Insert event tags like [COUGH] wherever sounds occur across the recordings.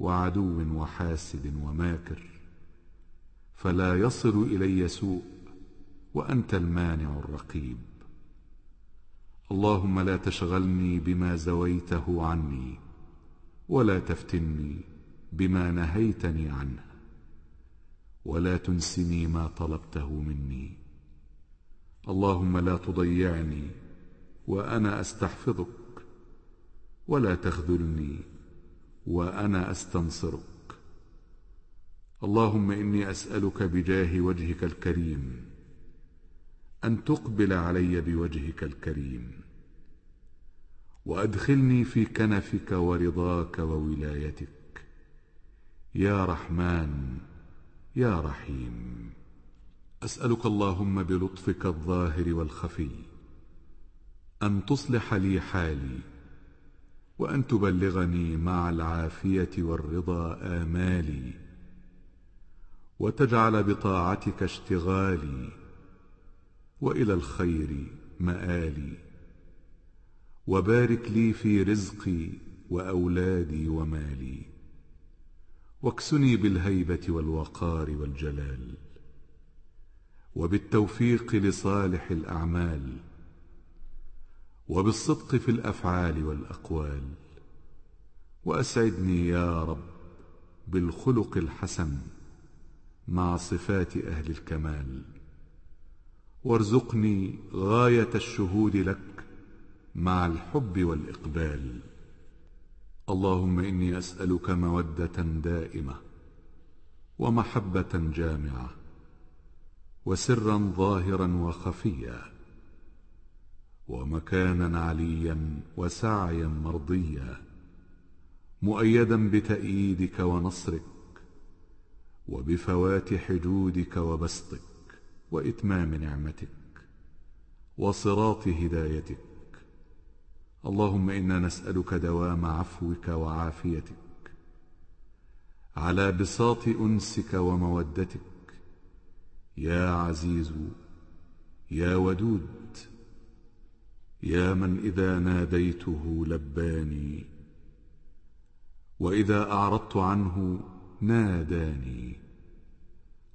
وعدو وحاسد وماكر. فلا يصل إلي سوء وأنت المانع الرقيب. اللهم لا تشغلني بما زويته عني ولا تفتني بما نهيتني عنه ولا تنسني ما طلبته مني. اللهم لا تضيعني وأنا أستحفظك ولا تخذلني وأنا أستنصرك. اللهم إني أسألك بجاه وجهك الكريم أن تقبل علي بوجهك الكريم وأدخلني في كنفك ورضاك وولايتك. يا رحمن يا رحيم. أسألك اللهم بلطفك الظاهر والخفي أن تصلح لي حالي وأن تبلغني مع العافية والرضا آمالي وتجعل بطاعتك اشتغالي وإلى الخير مآلي. وبارك لي في رزقي وأولادي ومالي واكسني بالهيبة والوقار والجلال. وبالتوفيق لصالح الأعمال وبالصدق في الأفعال والأقوال. وأسعدني يا رب بالخلق الحسن مع صفات أهل الكمال. وارزقني غاية الشهود لك مع الحب والإقبال. اللهم إني أسألك مودة دائمة ومحبة جامعة وسرا ظاهرا وخفيا ومكانا عليا وسعيا مرضيا. مؤيدا بتأييدك ونصرك وبفوات حجودك وبسطك وإتمام نعمتك وصراط هدايتك. اللهم إنا نسألك دوام عفوك وعافيتك على بساط أنسك ومودتك. يا عزيز يا ودود يا من إذا ناديته لباني. وإذا أعرضت عنه ناداني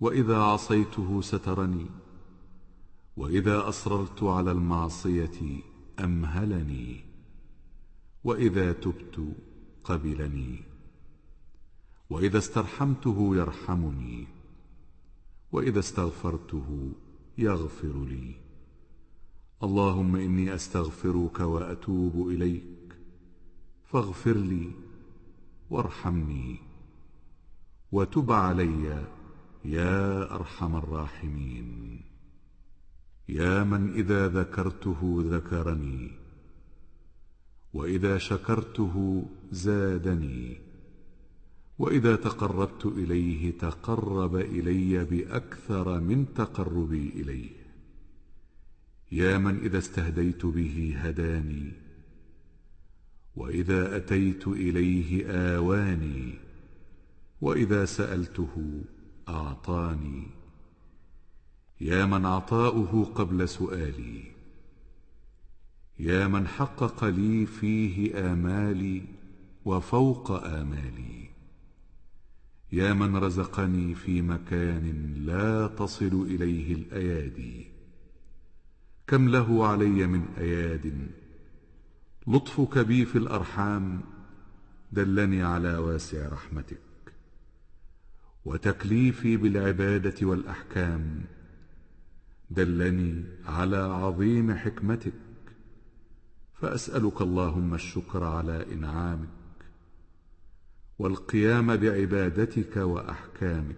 وإذا عصيته سترني وإذا أصررت على المعصية أمهلني وإذا تبت قبلني وإذا استرحمته يرحمني وإذا استغفرته يغفر لي. اللهم إني أستغفرك وأتوب إليك فاغفر لي وارحمني وتب علي يا أرحم الراحمين. يا من إذا ذكرته ذكرني وإذا شكرته زادني وإذا تقربت إليه تقرب إلي بأكثر من تقربي إليه. يا من إذا استهديت به هداني وإذا أتيت إليه آواني وإذا سألته أعطاني. يا من عطاؤه قبل سؤالي يا من حقق لي فيه آمالي وفوق آمالي. يا من رزقني في مكان لا تصل إليه الأيادي كم له علي من أياد لطفك بي في الأرحام دلني على واسع رحمتك. وتكليفي بالعبادة والأحكام دلني على عظيم حكمتك. فأسألك اللهم الشكر على إنعامك والقيام بعبادتك وأحكامك.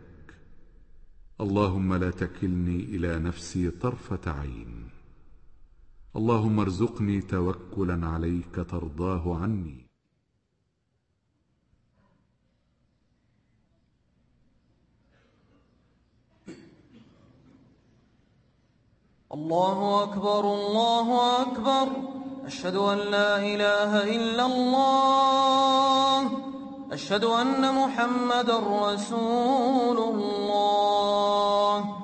اللهم لا تكلني إلى نفسي طرفة عين. اللهم ارزقني توكلا عليك ترضاه عني. الله أكبر الله أكبر. أشهد أن لا إله إلا الله. أشهد أن محمد رسول الله.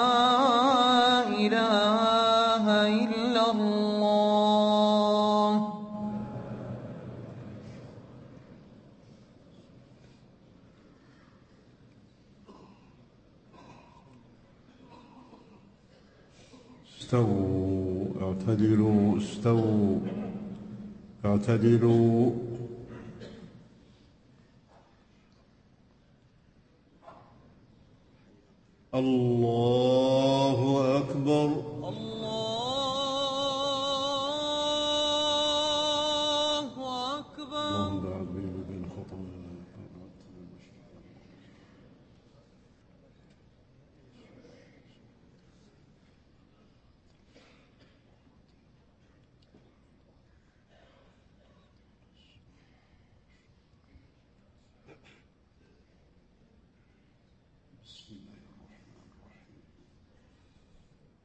استووا اعتدلوا استووا اعتدلوا. الله أكبر الله أكبر اللهم بعد بيني وبين خطاياي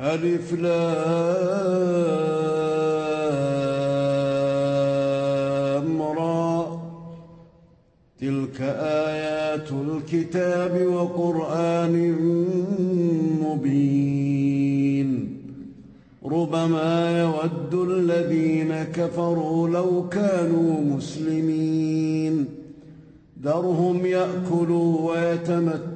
ألف لام را تلك آيات الكتاب وقرآن مبين. ربما يود الذين كفروا لو كانوا مسلمين. ذرهم يأكلوا ويتمتعوا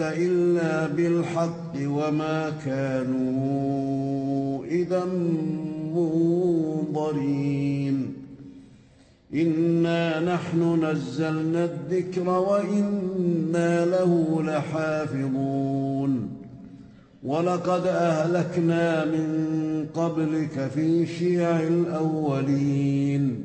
إلا بالحق وما كانوا إذا منظرين. إنا نحن نزلنا الذكر وإنا له لحافظون. ولقد أهلكنا من قبلك في شيع الأولين.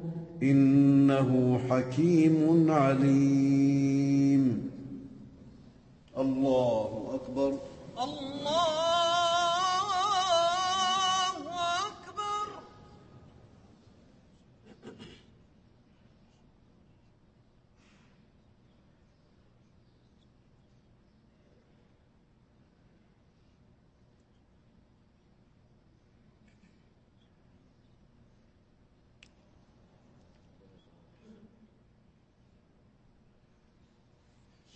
إنه حكيم عليم. الله أكبر. الله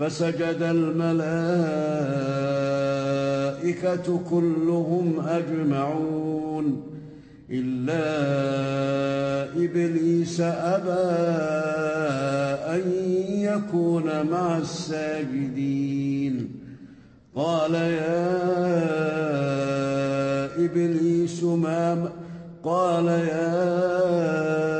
فسجد الملائكة كلهم أجمعون. إلا إبليس أبى أن يكون مع الساجدين. قال يا إبليس ما قال يا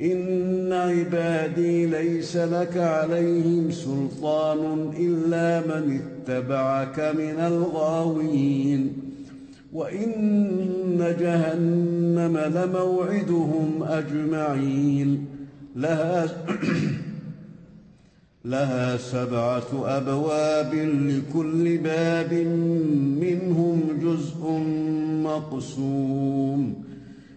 إن عبادي ليس لك عليهم سلطان إلا من اتبعك من الغاوين وإن جهنم لموعدهم أجمعين لها [CLEARS THROAT] لها سبعة أبواب لكل باب منهم جزء مقسوم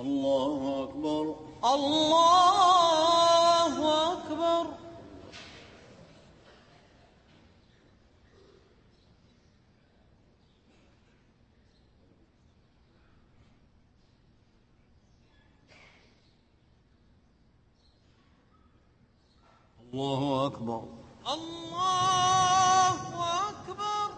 الله أكبر. الله أكبر الله أكبر الله أكبر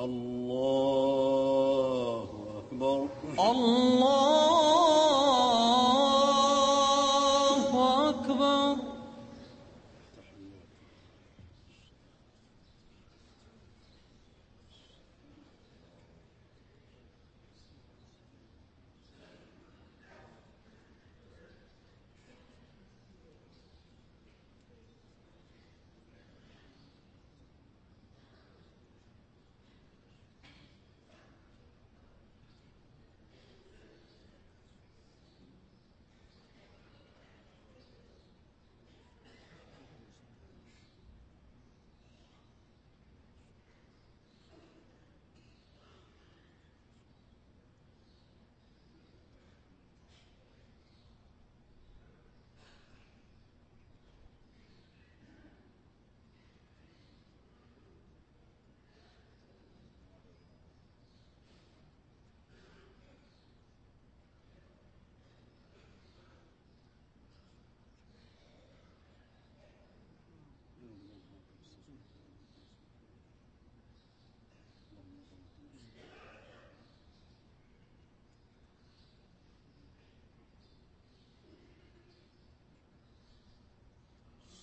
الله أكبر. الله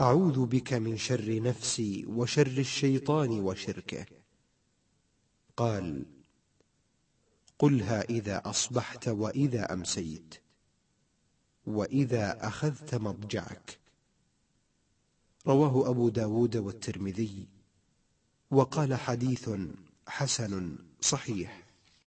أعوذ بك من شر نفسي وشر الشيطان وشركه. قال قلها إذا أصبحت وإذا أمسيت وإذا أخذت مضجعك. رواه أبو داود والترمذي وقال حديث حسن صحيح.